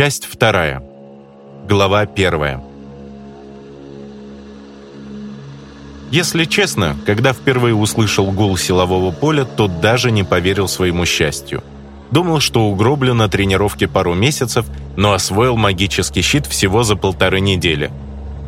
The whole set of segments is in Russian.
Часть вторая. Глава первая. Если честно, когда впервые услышал гул силового поля, то даже не поверил своему счастью. Думал, что угроблю на тренировке пару месяцев, но освоил магический щит всего за полторы недели.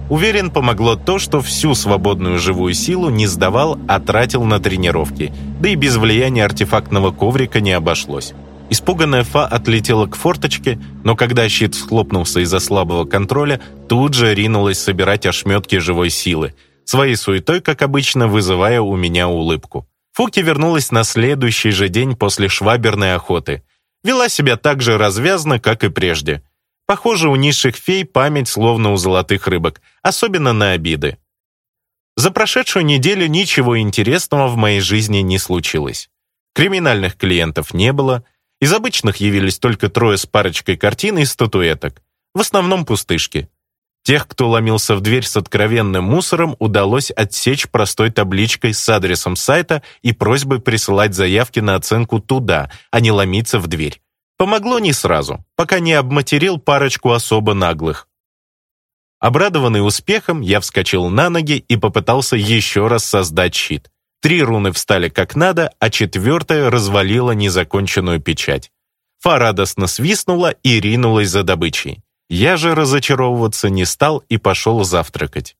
Уверен, помогло то, что всю свободную живую силу не сдавал, а тратил на тренировки, да и без влияния артефактного коврика не обошлось. Испуганная Фа отлетела к форточке, но когда щит схлопнулся из-за слабого контроля, тут же ринулась собирать ошметки живой силы, своей суетой, как обычно, вызывая у меня улыбку. Фуки вернулась на следующий же день после шваберной охоты. Вела себя так же развязно, как и прежде. Похоже, у низших фей память словно у золотых рыбок, особенно на обиды. За прошедшую неделю ничего интересного в моей жизни не случилось. Криминальных клиентов не было, из обычных явились только трое с парочкой картин и статуэток. В основном пустышки. Тех, кто ломился в дверь с откровенным мусором, удалось отсечь простой табличкой с адресом сайта и просьбой присылать заявки на оценку туда, а не ломиться в дверь. Помогло не сразу, пока не обматерил парочку особо наглых. Обрадованный успехом, я вскочил на ноги и попытался еще раз создать щит. Три руны встали как надо, а четвертая развалила незаконченную печать. Фа радостно свистнула и ринулась за добычей. Я же разочаровываться не стал и пошел завтракать.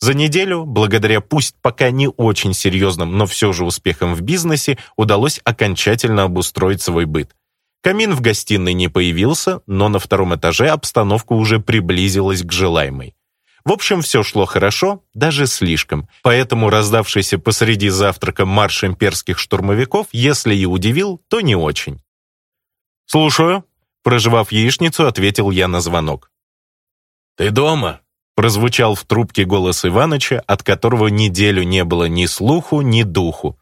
За неделю, благодаря пусть пока не очень серьезным, но все же успехам в бизнесе, удалось окончательно обустроить свой быт. Камин в гостиной не появился, но на втором этаже обстановка уже приблизилась к желаемой. В общем, все шло хорошо, даже слишком. Поэтому раздавшийся посреди завтрака марш имперских штурмовиков, если и удивил, то не очень. «Слушаю», — проживав яичницу, ответил я на звонок. «Ты дома?» — прозвучал в трубке голос Иваныча, от которого неделю не было ни слуху, ни духу.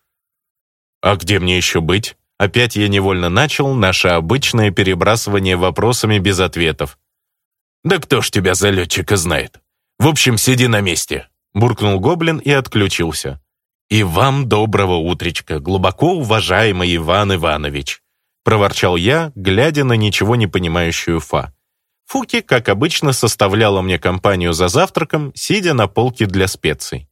«А где мне еще быть?» Опять я невольно начал наше обычное перебрасывание вопросами без ответов. «Да кто ж тебя за летчика знает?» В общем, сиди на месте!» Буркнул гоблин и отключился. «И вам доброго утречка, глубоко уважаемый Иван Иванович!» Проворчал я, глядя на ничего не понимающую Фа. Фуки, как обычно, составляла мне компанию за завтраком, сидя на полке для специй.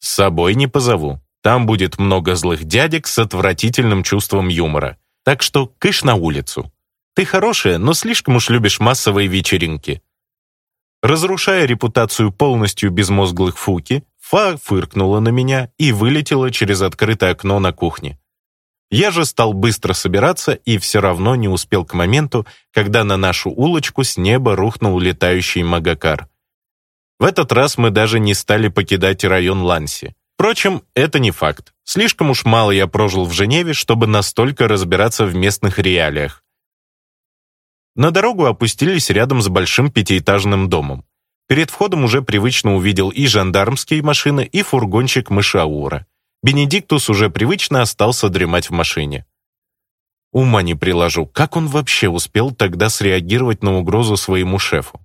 «С собой не позову. Там будет много злых дядек с отвратительным чувством юмора. Так что кыш на улицу. Ты хорошая, но слишком уж любишь массовые вечеринки разрушая репутацию полностью безмозглых Фуки, Фа фыркнула на меня и вылетела через открытое окно на кухне. Я же стал быстро собираться и все равно не успел к моменту, когда на нашу улочку с неба рухнул летающий Магакар. В этот раз мы даже не стали покидать район Ланси. Впрочем, это не факт. Слишком уж мало я прожил в Женеве, чтобы настолько разбираться в местных реалиях. На дорогу опустились рядом с большим пятиэтажным домом. Перед входом уже привычно увидел и жандармские машины, и фургончик мышаура. Бенедиктус уже привычно остался дремать в машине. Ума не приложу, как он вообще успел тогда среагировать на угрозу своему шефу?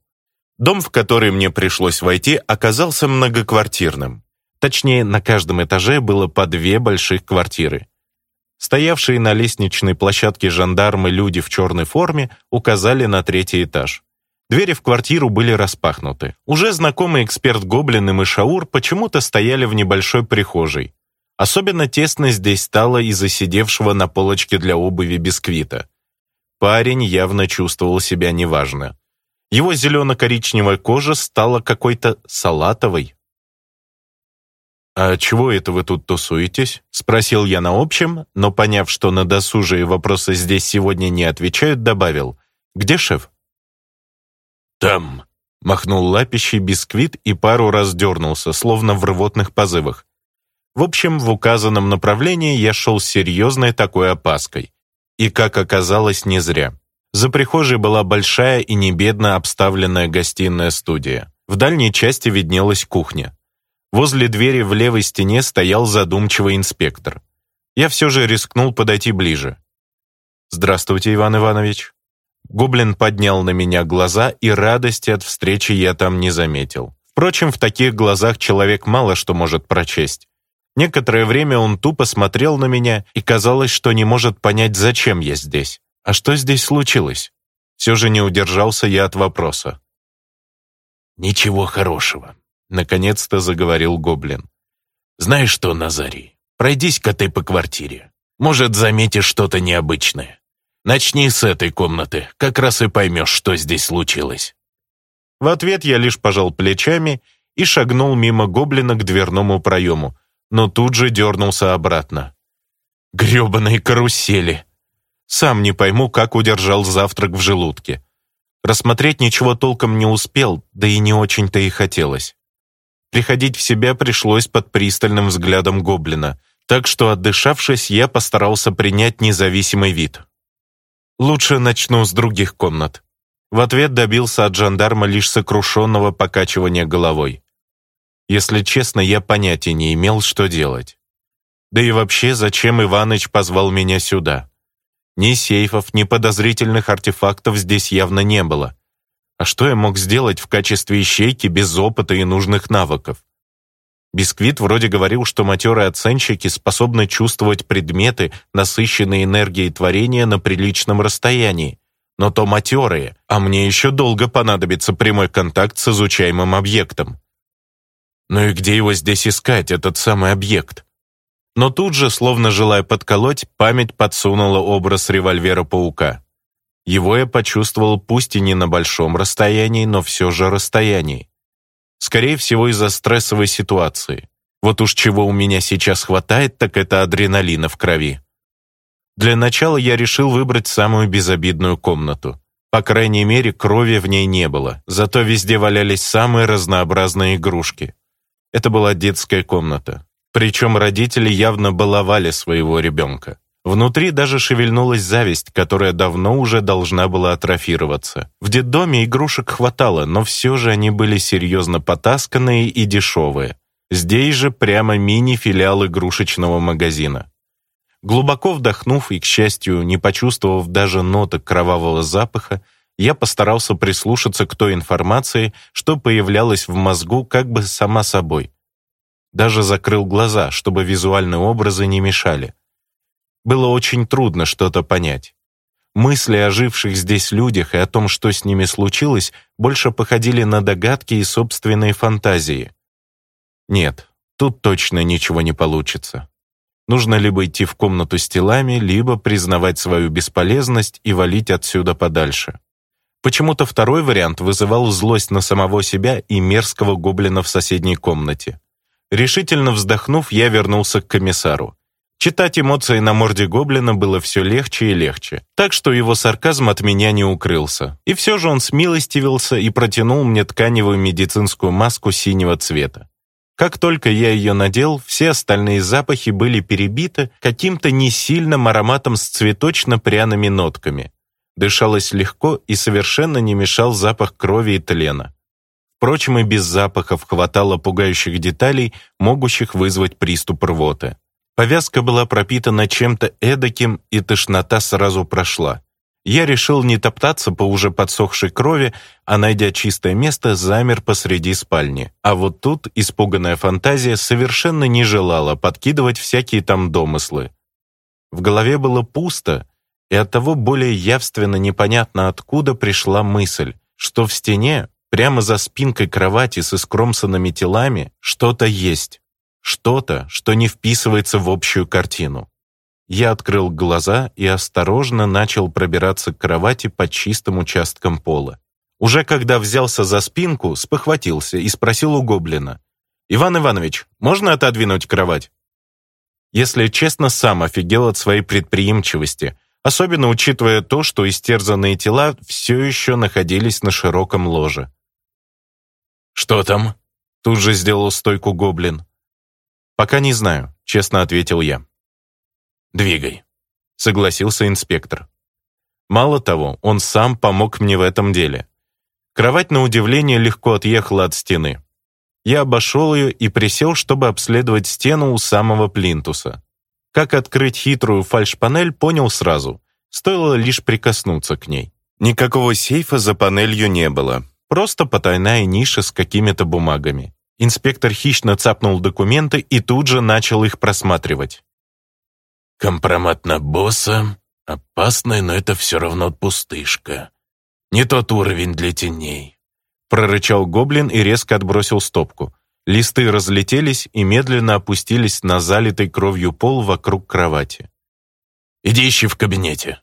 Дом, в который мне пришлось войти, оказался многоквартирным. Точнее, на каждом этаже было по две больших квартиры. Стоявшие на лестничной площадке жандармы люди в черной форме указали на третий этаж. Двери в квартиру были распахнуты. Уже знакомый эксперт Гоблин и Мышаур почему-то стояли в небольшой прихожей. Особенно тесно здесь стало из-за сидевшего на полочке для обуви бисквита. Парень явно чувствовал себя неважно. Его зелено-коричневая кожа стала какой-то салатовой, «А чего это вы тут тусуетесь?» — спросил я на общем, но, поняв, что на досужие вопросы здесь сегодня не отвечают, добавил. «Где шеф?» «Там!» — махнул лапищей бисквит и пару раз дернулся, словно в рвотных позывах. В общем, в указанном направлении я шел с серьезной такой опаской. И, как оказалось, не зря. За прихожей была большая и небедно обставленная гостиная студия. В дальней части виднелась кухня. Возле двери в левой стене стоял задумчивый инспектор. Я все же рискнул подойти ближе. «Здравствуйте, Иван Иванович». Гоблин поднял на меня глаза, и радости от встречи я там не заметил. Впрочем, в таких глазах человек мало что может прочесть. Некоторое время он тупо смотрел на меня, и казалось, что не может понять, зачем я здесь. А что здесь случилось? Все же не удержался я от вопроса. «Ничего хорошего», Наконец-то заговорил гоблин. «Знаешь что, Назарий, пройдись-ка ты по квартире. Может, заметишь что-то необычное. Начни с этой комнаты, как раз и поймешь, что здесь случилось». В ответ я лишь пожал плечами и шагнул мимо гоблина к дверному проему, но тут же дернулся обратно. Грёбаные карусели! Сам не пойму, как удержал завтрак в желудке. Рассмотреть ничего толком не успел, да и не очень-то и хотелось. Приходить в себя пришлось под пристальным взглядом гоблина, так что, отдышавшись, я постарался принять независимый вид. «Лучше начну с других комнат». В ответ добился от жандарма лишь сокрушенного покачивания головой. Если честно, я понятия не имел, что делать. Да и вообще, зачем Иваныч позвал меня сюда? Ни сейфов, ни подозрительных артефактов здесь явно не было. А что я мог сделать в качестве ищейки без опыта и нужных навыков? Бисквит вроде говорил, что матерые оценщики способны чувствовать предметы, насыщенные энергией творения на приличном расстоянии. Но то матерые, а мне еще долго понадобится прямой контакт с изучаемым объектом. Ну и где его здесь искать, этот самый объект? Но тут же, словно желая подколоть, память подсунула образ револьвера-паука. Его я почувствовал пусть и не на большом расстоянии, но все же расстоянии. Скорее всего, из-за стрессовой ситуации. Вот уж чего у меня сейчас хватает, так это адреналина в крови. Для начала я решил выбрать самую безобидную комнату. По крайней мере, крови в ней не было, зато везде валялись самые разнообразные игрушки. Это была детская комната. Причем родители явно баловали своего ребенка. Внутри даже шевельнулась зависть, которая давно уже должна была атрофироваться. В детдоме игрушек хватало, но все же они были серьезно потасканные и дешевые. Здесь же прямо мини-филиал игрушечного магазина. Глубоко вдохнув и, к счастью, не почувствовав даже ноток кровавого запаха, я постарался прислушаться к той информации, что появлялась в мозгу как бы сама собой. Даже закрыл глаза, чтобы визуальные образы не мешали. Было очень трудно что-то понять. Мысли о живших здесь людях и о том, что с ними случилось, больше походили на догадки и собственные фантазии. Нет, тут точно ничего не получится. Нужно либо идти в комнату с телами, либо признавать свою бесполезность и валить отсюда подальше. Почему-то второй вариант вызывал злость на самого себя и мерзкого гоблина в соседней комнате. Решительно вздохнув, я вернулся к комиссару. Читать эмоции на морде гоблина было все легче и легче, так что его сарказм от меня не укрылся. И все же он смилостивился и протянул мне тканевую медицинскую маску синего цвета. Как только я ее надел, все остальные запахи были перебиты каким-то несильным ароматом с цветочно-пряными нотками. Дышалось легко и совершенно не мешал запах крови и тлена. Впрочем, и без запахов хватало пугающих деталей, могущих вызвать приступ рвоты. Повязка была пропитана чем-то эдаким, и тошнота сразу прошла. Я решил не топтаться по уже подсохшей крови, а, найдя чистое место, замер посреди спальни. А вот тут испуганная фантазия совершенно не желала подкидывать всякие там домыслы. В голове было пусто, и оттого более явственно непонятно откуда пришла мысль, что в стене, прямо за спинкой кровати с искромсанными телами, что-то есть. Что-то, что не вписывается в общую картину. Я открыл глаза и осторожно начал пробираться к кровати под чистым участком пола. Уже когда взялся за спинку, спохватился и спросил у гоблина. «Иван Иванович, можно отодвинуть кровать?» Если честно, сам офигел от своей предприимчивости, особенно учитывая то, что истерзанные тела все еще находились на широком ложе. «Что там?» — тут же сделал стойку гоблин. «Пока не знаю», — честно ответил я. «Двигай», — согласился инспектор. Мало того, он сам помог мне в этом деле. Кровать, на удивление, легко отъехала от стены. Я обошел ее и присел, чтобы обследовать стену у самого плинтуса. Как открыть хитрую фальшпанель, понял сразу. Стоило лишь прикоснуться к ней. Никакого сейфа за панелью не было. Просто потайная ниша с какими-то бумагами. Инспектор хищно цапнул документы и тут же начал их просматривать. «Компромат на босса. Опасный, но это все равно пустышка. Не тот уровень для теней», — прорычал гоблин и резко отбросил стопку. Листы разлетелись и медленно опустились на залитый кровью пол вокруг кровати. «Иди ищи в кабинете».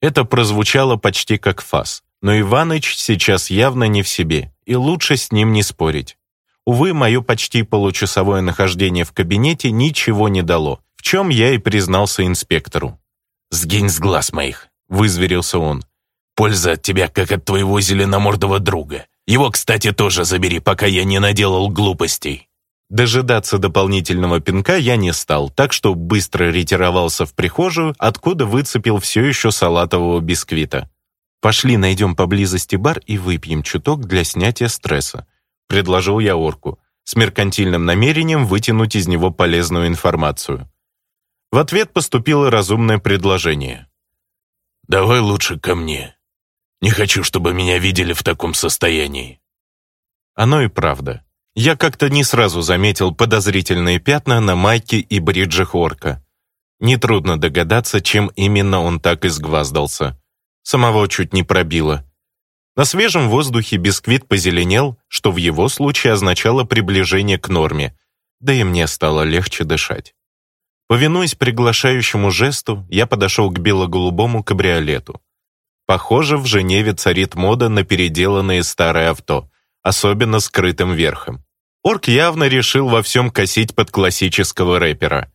Это прозвучало почти как фас, но Иваныч сейчас явно не в себе, и лучше с ним не спорить. Увы, мое почти получасовое нахождение в кабинете ничего не дало, в чем я и признался инспектору. «Сгинь с глаз моих», — вызверился он. «Польза от тебя, как от твоего зеленомордого друга. Его, кстати, тоже забери, пока я не наделал глупостей». Дожидаться дополнительного пинка я не стал, так что быстро ретировался в прихожую, откуда выцепил все еще салатового бисквита. «Пошли найдем поблизости бар и выпьем чуток для снятия стресса», — предложил я орку, с меркантильным намерением вытянуть из него полезную информацию. В ответ поступило разумное предложение. «Давай лучше ко мне. Не хочу, чтобы меня видели в таком состоянии». Оно и правда. Я как-то не сразу заметил подозрительные пятна на майке и бриджах орка. Нетрудно догадаться, чем именно он так изгваздался. Самого чуть не пробило. На свежем воздухе бисквит позеленел, что в его случае означало приближение к норме, да и мне стало легче дышать. Повинуясь приглашающему жесту, я подошел к бело-голубому кабриолету. Похоже, в Женеве царит мода на переделанные старые авто, особенно с крытым верхом. Орк явно решил во всем косить под классического рэпера.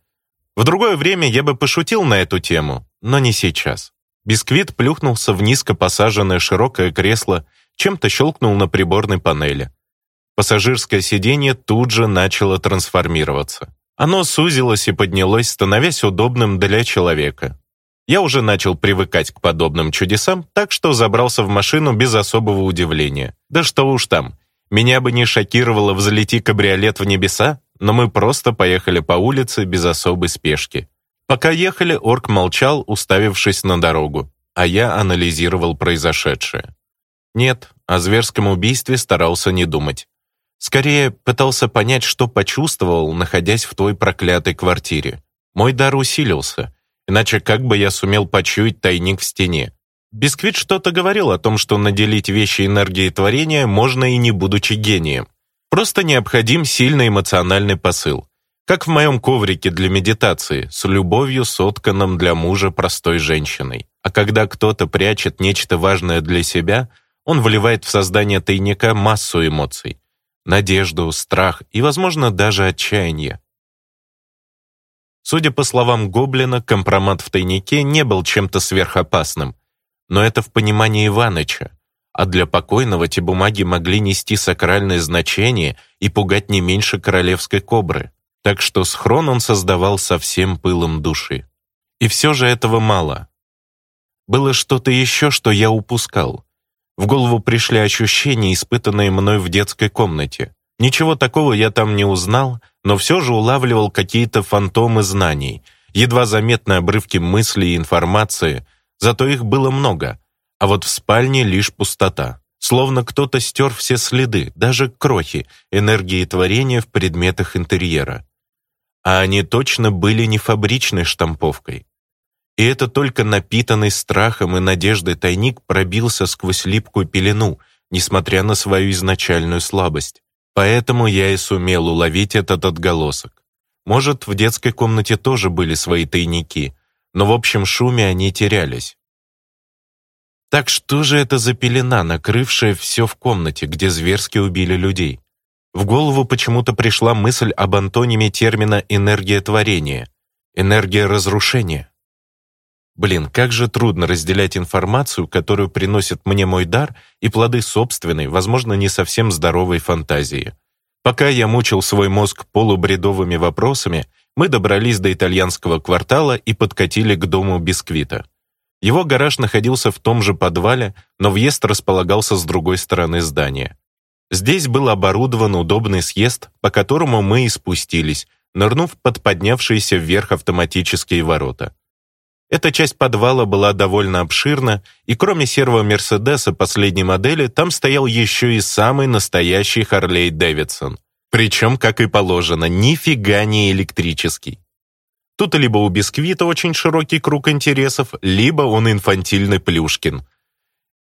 В другое время я бы пошутил на эту тему, но не сейчас. Бисквит плюхнулся в низко посаженное широкое кресло, чем-то щелкнул на приборной панели. Пассажирское сиденье тут же начало трансформироваться. Оно сузилось и поднялось, становясь удобным для человека. Я уже начал привыкать к подобным чудесам, так что забрался в машину без особого удивления. Да что уж там, меня бы не шокировало взлети кабриолет в небеса, но мы просто поехали по улице без особой спешки. Пока ехали, орк молчал, уставившись на дорогу, а я анализировал произошедшее. Нет, о зверском убийстве старался не думать. Скорее, пытался понять, что почувствовал, находясь в той проклятой квартире. Мой дар усилился, иначе как бы я сумел почуять тайник в стене? Бисквит что-то говорил о том, что наделить вещи энергией творения можно и не будучи гением. Просто необходим сильный эмоциональный посыл как в моем коврике для медитации, с любовью сотканным для мужа простой женщиной. А когда кто-то прячет нечто важное для себя, он вливает в создание тайника массу эмоций. Надежду, страх и, возможно, даже отчаяние. Судя по словам Гоблина, компромат в тайнике не был чем-то сверхопасным. Но это в понимании Иваныча. А для покойного те бумаги могли нести сакральное значение и пугать не меньше королевской кобры так что схрон он создавал со всем пылом души. И все же этого мало. Было что-то еще, что я упускал. В голову пришли ощущения, испытанные мной в детской комнате. Ничего такого я там не узнал, но все же улавливал какие-то фантомы знаний, едва заметные обрывки мыслей и информации, зато их было много, а вот в спальне лишь пустота. Словно кто-то стер все следы, даже крохи, энергии творения в предметах интерьера а они точно были не фабричной штамповкой. И это только напитанный страхом и надеждой тайник пробился сквозь липкую пелену, несмотря на свою изначальную слабость. Поэтому я и сумел уловить этот отголосок. Может, в детской комнате тоже были свои тайники, но в общем шуме они терялись. Так что же это за пелена, накрывшая все в комнате, где зверски убили людей? В голову почему-то пришла мысль об антониме термина «энергия творения», «энергия разрушения». Блин, как же трудно разделять информацию, которую приносит мне мой дар, и плоды собственной, возможно, не совсем здоровой фантазии. Пока я мучил свой мозг полубредовыми вопросами, мы добрались до итальянского квартала и подкатили к дому бисквита. Его гараж находился в том же подвале, но въезд располагался с другой стороны здания. Здесь был оборудован удобный съезд, по которому мы и спустились, нырнув под поднявшиеся вверх автоматические ворота. Эта часть подвала была довольно обширна, и кроме серого Мерседеса последней модели, там стоял еще и самый настоящий Харлей Дэвидсон. Причем, как и положено, нифига не электрический. Тут либо у Бисквита очень широкий круг интересов, либо он инфантильный Плюшкин —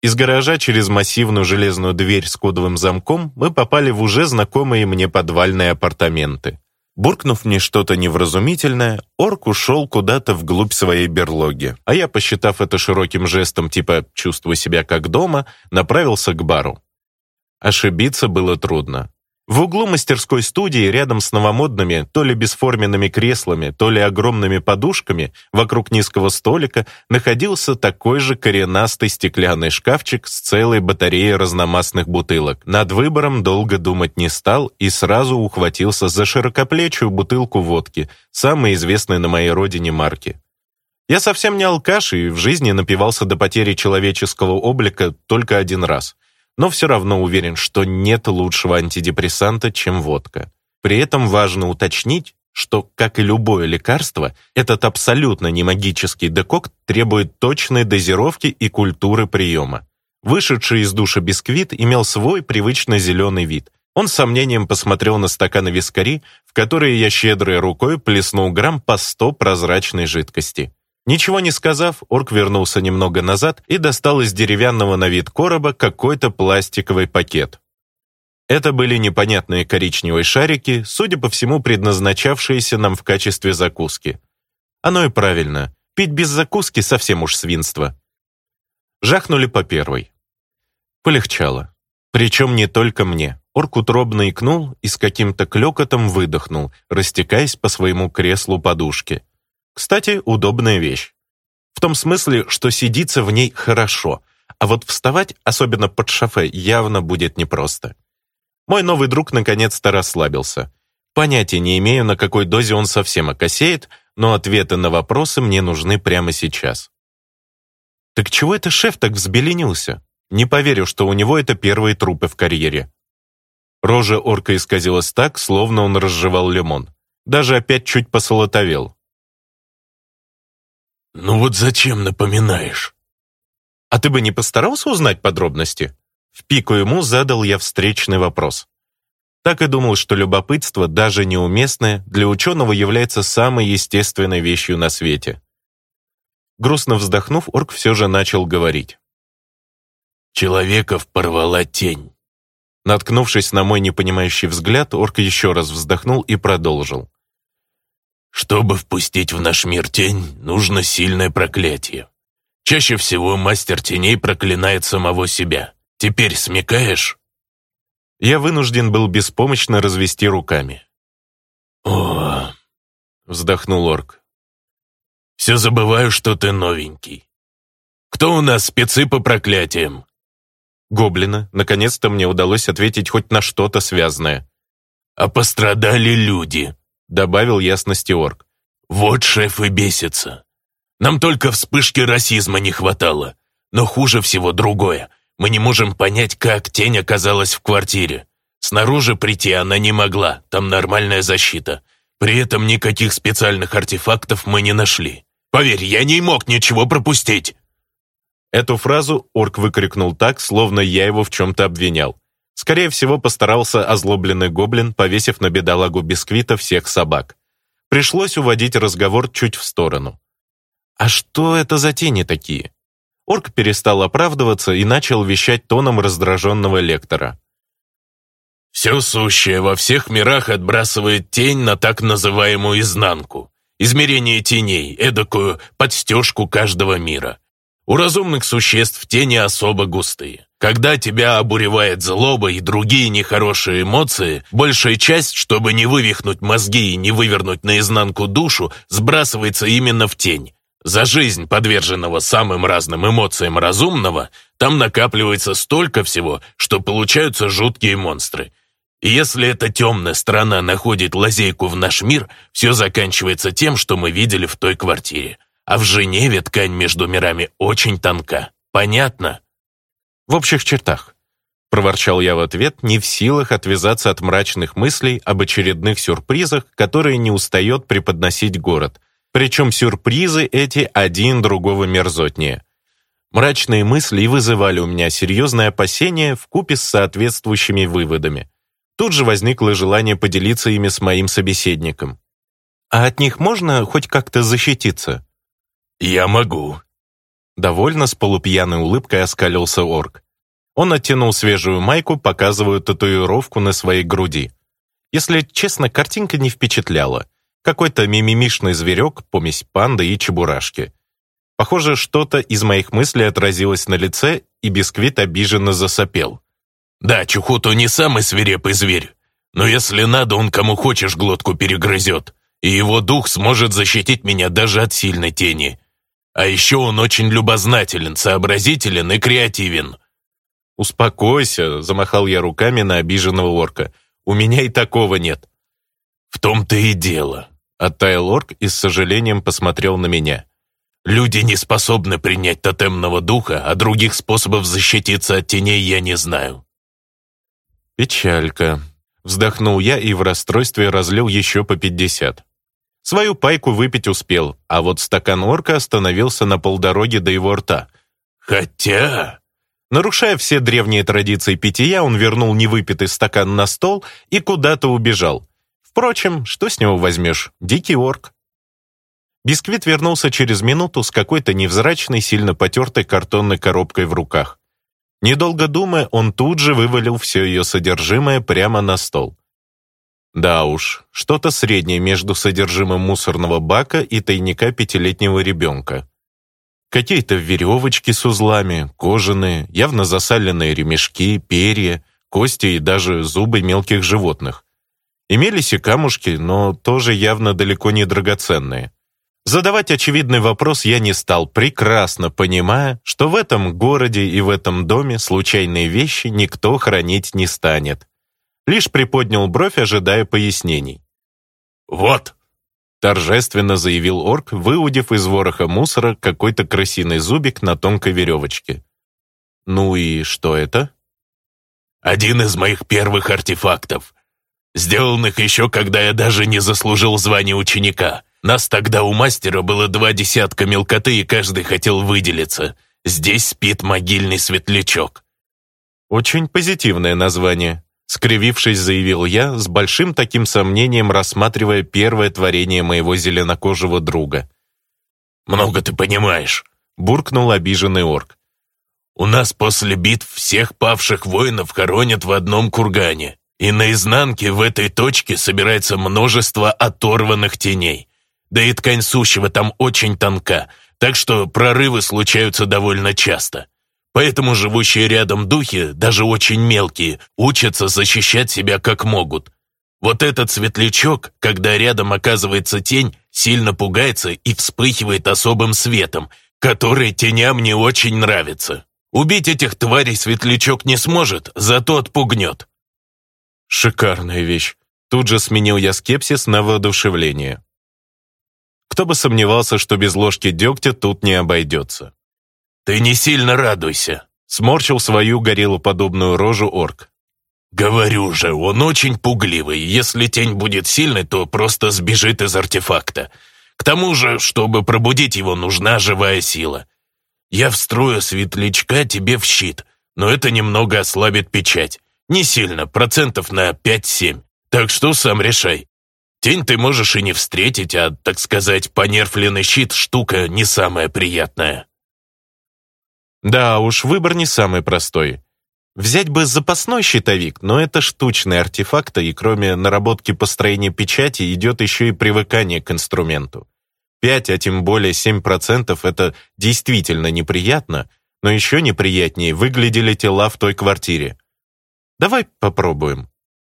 из гаража через массивную железную дверь с кодовым замком мы попали в уже знакомые мне подвальные апартаменты. Буркнув мне что-то невразумительное, орк ушел куда-то вглубь своей берлоги, а я, посчитав это широким жестом типа «чувствую себя как дома», направился к бару. Ошибиться было трудно. В углу мастерской студии, рядом с новомодными, то ли бесформенными креслами, то ли огромными подушками, вокруг низкого столика находился такой же коренастый стеклянный шкафчик с целой батареей разномастных бутылок. Над выбором долго думать не стал и сразу ухватился за широкоплечую бутылку водки, самой известной на моей родине марки. Я совсем не алкаш и в жизни напивался до потери человеческого облика только один раз – но все равно уверен, что нет лучшего антидепрессанта, чем водка. При этом важно уточнить, что, как и любое лекарство, этот абсолютно не магический декокт требует точной дозировки и культуры приема. Вышедший из душа бисквит имел свой привычно зеленый вид. Он с сомнением посмотрел на стаканы вискари, в которые я щедрой рукой плеснул грамм по сто прозрачной жидкости. Ничего не сказав, орк вернулся немного назад и достал из деревянного на вид короба какой-то пластиковый пакет. Это были непонятные коричневые шарики, судя по всему, предназначавшиеся нам в качестве закуски. Оно и правильно. Пить без закуски совсем уж свинство. Жахнули по первой. Полегчало. Причем не только мне. Орк утробно икнул и с каким-то клёкотом выдохнул, растекаясь по своему креслу подушки. Кстати, удобная вещь. В том смысле, что сидится в ней хорошо, а вот вставать, особенно под шофе, явно будет непросто. Мой новый друг наконец-то расслабился. Понятия не имею, на какой дозе он совсем окосеет, но ответы на вопросы мне нужны прямо сейчас. Так чего это шеф так взбеленился? Не поверю, что у него это первые трупы в карьере. Рожа орка исказилась так, словно он разжевал лимон. Даже опять чуть посолотовел. «Ну вот зачем напоминаешь?» «А ты бы не постарался узнать подробности?» В пику ему задал я встречный вопрос. Так и думал, что любопытство, даже неуместное, для ученого является самой естественной вещью на свете. Грустно вздохнув, орк все же начал говорить. «Человеков порвала тень». Наткнувшись на мой непонимающий взгляд, орк еще раз вздохнул и продолжил. Чтобы впустить в наш мир тень, нужно сильное проклятие. Чаще всего мастер теней проклинает самого себя. Теперь смекаешь?» Я вынужден был беспомощно развести руками. «О!» — вздохнул орк. «Все забываю, что ты новенький. Кто у нас спецы по проклятиям?» Гоблина, наконец-то мне удалось ответить хоть на что-то связанное. «А пострадали люди добавил ясности орк. «Вот шеф и бесится. Нам только вспышки расизма не хватало. Но хуже всего другое. Мы не можем понять, как тень оказалась в квартире. Снаружи прийти она не могла, там нормальная защита. При этом никаких специальных артефактов мы не нашли. Поверь, я не мог ничего пропустить!» Эту фразу орк выкрикнул так, словно я его в чем-то обвинял. Скорее всего, постарался озлобленный гоблин, повесив на бедолагу бисквита всех собак. Пришлось уводить разговор чуть в сторону. «А что это за тени такие?» Орк перестал оправдываться и начал вещать тоном раздраженного лектора. «Все сущее во всех мирах отбрасывает тень на так называемую изнанку, измерение теней, эдакую подстежку каждого мира. У разумных существ тени особо густые. Когда тебя обуревает злоба и другие нехорошие эмоции, большая часть, чтобы не вывихнуть мозги и не вывернуть наизнанку душу, сбрасывается именно в тень. За жизнь, подверженного самым разным эмоциям разумного, там накапливается столько всего, что получаются жуткие монстры. И если эта темная сторона находит лазейку в наш мир, все заканчивается тем, что мы видели в той квартире а в Женеве ткань между мирами очень тонка. Понятно?» «В общих чертах», — проворчал я в ответ, не в силах отвязаться от мрачных мыслей об очередных сюрпризах, которые не устает преподносить город. Причем сюрпризы эти один другого мерзотнее. Мрачные мысли вызывали у меня серьезное опасение купе с соответствующими выводами. Тут же возникло желание поделиться ими с моим собеседником. «А от них можно хоть как-то защититься?» «Я могу». Довольно с полупьяной улыбкой оскалился орк. Он оттянул свежую майку, показывая татуировку на своей груди. Если честно, картинка не впечатляла. Какой-то мимимишный зверек, помесь панды и чебурашки. Похоже, что-то из моих мыслей отразилось на лице, и бисквит обиженно засопел. «Да, Чухуту не самый свирепый зверь, но если надо, он кому хочешь глотку перегрызет, и его дух сможет защитить меня даже от сильной тени. А еще он очень любознателен, сообразителен и креативен». «Успокойся», — замахал я руками на обиженного орка. «У меня и такого нет». «В том-то и дело», — оттаял орк и с сожалением посмотрел на меня. «Люди не способны принять тотемного духа, а других способов защититься от теней я не знаю». «Печалька», — вздохнул я и в расстройстве разлил еще по пятьдесят. Свою пайку выпить успел, а вот стакан орка остановился на полдороге до его рта. «Хотя...» Нарушая все древние традиции питья, он вернул невыпитый стакан на стол и куда-то убежал. Впрочем, что с него возьмешь? Дикий орк. Бисквит вернулся через минуту с какой-то невзрачной, сильно потертой картонной коробкой в руках. Недолго думая, он тут же вывалил все ее содержимое прямо на стол. Да уж, что-то среднее между содержимым мусорного бака и тайника пятилетнего ребенка. Какие-то веревочки с узлами, кожаные, явно засаленные ремешки, перья, кости и даже зубы мелких животных. Имелись и камушки, но тоже явно далеко не драгоценные. Задавать очевидный вопрос я не стал, прекрасно понимая, что в этом городе и в этом доме случайные вещи никто хранить не станет лишь приподнял бровь, ожидая пояснений. «Вот!» — торжественно заявил орк, выудив из вороха мусора какой-то крысиный зубик на тонкой веревочке. «Ну и что это?» «Один из моих первых артефактов, сделанных еще когда я даже не заслужил звания ученика. Нас тогда у мастера было два десятка мелкоты, и каждый хотел выделиться. Здесь спит могильный светлячок». «Очень позитивное название», скривившись, заявил я, с большим таким сомнением рассматривая первое творение моего зеленокожего друга. «Много ты понимаешь», — буркнул обиженный орк. «У нас после битв всех павших воинов хоронят в одном кургане, и на изнанке в этой точке собирается множество оторванных теней. Да и ткань сущего там очень тонка, так что прорывы случаются довольно часто. Поэтому живущие рядом духи, даже очень мелкие, учатся защищать себя как могут. Вот этот светлячок, когда рядом оказывается тень, сильно пугается и вспыхивает особым светом, который теням не очень нравится. Убить этих тварей светлячок не сможет, зато отпугнет. Шикарная вещь. Тут же сменил я скепсис на воодушевление. Кто бы сомневался, что без ложки дегтя тут не обойдется. «Ты не сильно радуйся», — сморчил свою гориллоподобную рожу орк. «Говорю же, он очень пугливый. Если тень будет сильной, то просто сбежит из артефакта. К тому же, чтобы пробудить его, нужна живая сила. Я встрою светлячка тебе в щит, но это немного ослабит печать. Не сильно, процентов на 5-7. Так что сам решай. Тень ты можешь и не встретить, а, так сказать, понерфленный щит – штука не самая приятная». Да уж, выбор не самый простой. Взять бы запасной щитовик, но это штучные артефакты, и кроме наработки построения печати идет еще и привыкание к инструменту. 5, а тем более 7% — это действительно неприятно, но еще неприятнее выглядели тела в той квартире. Давай попробуем.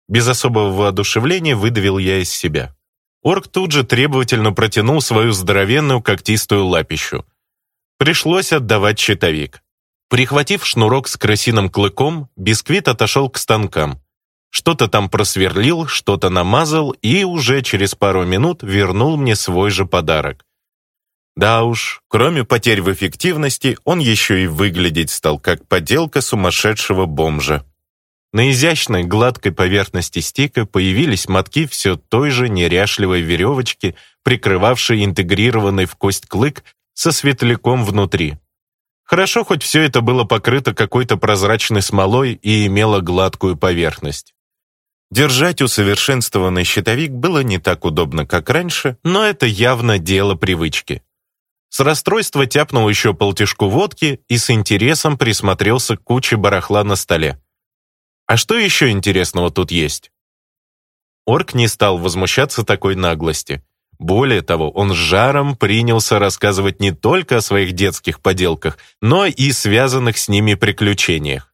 Без особого воодушевления выдавил я из себя. Орк тут же требовательно протянул свою здоровенную когтистую лапищу — Пришлось отдавать щитовик. Прихватив шнурок с крысиным клыком, бисквит отошел к станкам. Что-то там просверлил, что-то намазал и уже через пару минут вернул мне свой же подарок. Да уж, кроме потерь в эффективности, он еще и выглядеть стал как поделка сумасшедшего бомжа. На изящной гладкой поверхности стика появились мотки все той же неряшливой веревочки, прикрывавшей интегрированный в кость клык со светляком внутри. Хорошо, хоть все это было покрыто какой-то прозрачной смолой и имело гладкую поверхность. Держать усовершенствованный щитовик было не так удобно, как раньше, но это явно дело привычки. С расстройства тяпнул еще полтишку водки и с интересом присмотрелся к куче барахла на столе. А что еще интересного тут есть? Орк не стал возмущаться такой наглости. Более того, он с жаром принялся рассказывать не только о своих детских поделках, но и связанных с ними приключениях.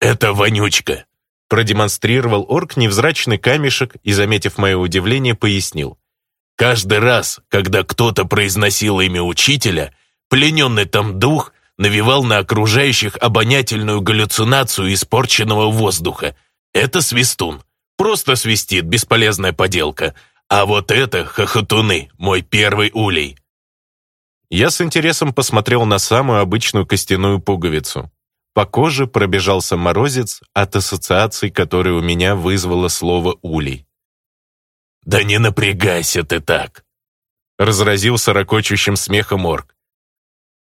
«Это вонючка!» Продемонстрировал орк невзрачный камешек и, заметив мое удивление, пояснил. «Каждый раз, когда кто-то произносил имя учителя, плененный там дух навевал на окружающих обонятельную галлюцинацию испорченного воздуха. Это свистун. Просто свистит, бесполезная поделка». А вот это хохотуны, мой первый улей. Я с интересом посмотрел на самую обычную костяную пуговицу. По коже пробежался морозец от ассоциаций, которые у меня вызвало слово «улей». «Да не напрягайся ты так!» Разразился ракочущим смехом орк.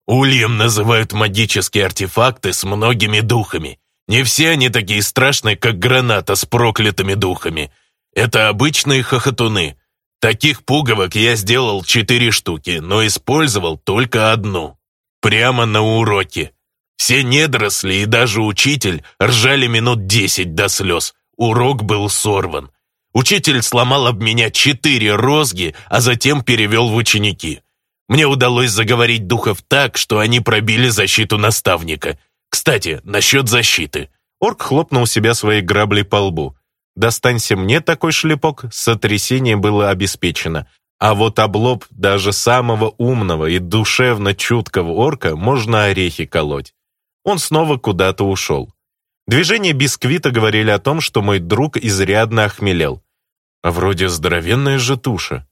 «Ульем называют магические артефакты с многими духами. Не все они такие страшные, как граната с проклятыми духами. Это обычные хохотуны. Таких пуговок я сделал четыре штуки, но использовал только одну. Прямо на уроке. Все недоросли и даже учитель ржали минут десять до слез. Урок был сорван. Учитель сломал об меня четыре розги, а затем перевел в ученики. Мне удалось заговорить духов так, что они пробили защиту наставника. Кстати, насчет защиты. Орк хлопнул себя своей граблей по лбу. Достанься мне такой шлепок, сотрясение было обеспечено. А вот облоб даже самого умного и душевно чуткого орка можно орехи колоть. Он снова куда-то ушел. Движения бисквита говорили о том, что мой друг изрядно охмелел. А вроде здоровенная же туша.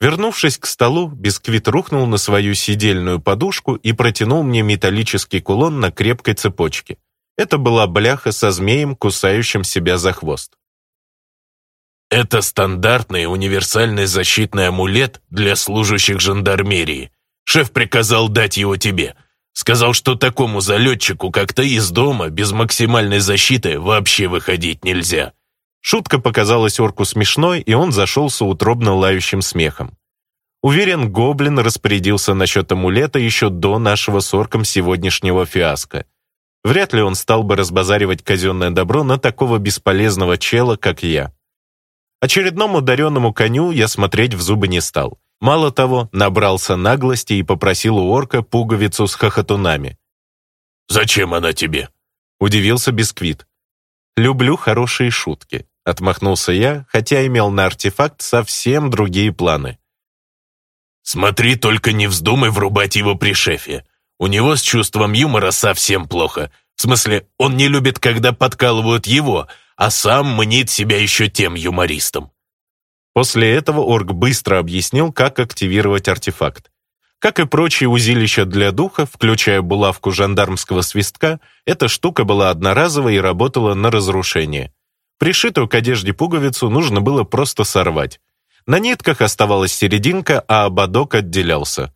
Вернувшись к столу, бисквит рухнул на свою сидельную подушку и протянул мне металлический кулон на крепкой цепочке. Это была бляха со змеем, кусающим себя за хвост. «Это стандартный универсальный защитный амулет для служащих жандармерии. Шеф приказал дать его тебе. Сказал, что такому залетчику, как ты, из дома без максимальной защиты вообще выходить нельзя». Шутка показалась орку смешной, и он зашелся утробно лающим смехом. Уверен, гоблин распорядился насчет амулета еще до нашего с орком сегодняшнего фиаско. Вряд ли он стал бы разбазаривать казенное добро на такого бесполезного чела, как я. Очередному дареному коню я смотреть в зубы не стал. Мало того, набрался наглости и попросил у орка пуговицу с хохотунами. «Зачем она тебе?» — удивился Бисквит. «Люблю хорошие шутки», — отмахнулся я, хотя имел на артефакт совсем другие планы. «Смотри, только не вздумай врубать его при шефе. У него с чувством юмора совсем плохо. В смысле, он не любит, когда подкалывают его, а сам мнит себя еще тем юмористом. После этого Орг быстро объяснил, как активировать артефакт. Как и прочие узилища для духа, включая булавку жандармского свистка, эта штука была одноразовой и работала на разрушение. Пришитую к одежде пуговицу нужно было просто сорвать. На нитках оставалась серединка, а ободок отделялся.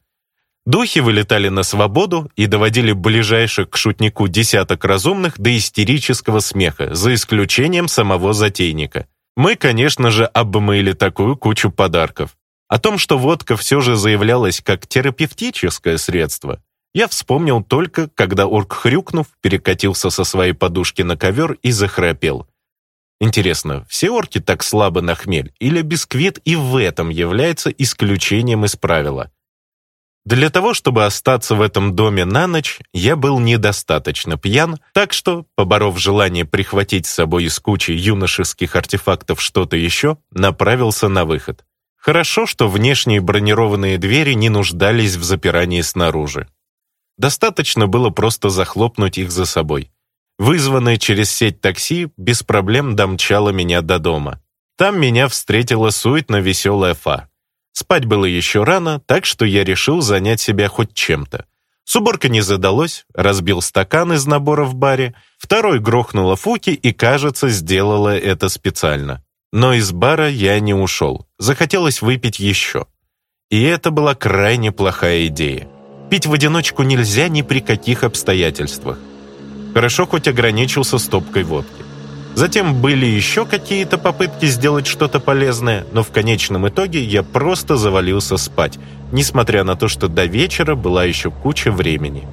Духи вылетали на свободу и доводили ближайших к шутнику десяток разумных до истерического смеха, за исключением самого затейника. Мы, конечно же, обмыли такую кучу подарков. О том, что водка все же заявлялась как терапевтическое средство, я вспомнил только, когда орк, хрюкнув, перекатился со своей подушки на ковер и захрапел. Интересно, все орки так слабы на хмель, или бисквит и в этом является исключением из правила? Для того, чтобы остаться в этом доме на ночь, я был недостаточно пьян, так что, поборов желание прихватить с собой из кучи юношеских артефактов что-то еще, направился на выход. Хорошо, что внешние бронированные двери не нуждались в запирании снаружи. Достаточно было просто захлопнуть их за собой. Вызванное через сеть такси без проблем домчало меня до дома. Там меня встретила суетно-веселая Фа. Спать было еще рано, так что я решил занять себя хоть чем-то. С уборкой не задалось, разбил стакан из набора в баре, второй грохнула Фуки и, кажется, сделала это специально. Но из бара я не ушел, захотелось выпить еще. И это была крайне плохая идея. Пить в одиночку нельзя ни при каких обстоятельствах. Хорошо хоть ограничился стопкой водки. Затем были еще какие-то попытки сделать что-то полезное, но в конечном итоге я просто завалился спать, несмотря на то, что до вечера была еще куча времени.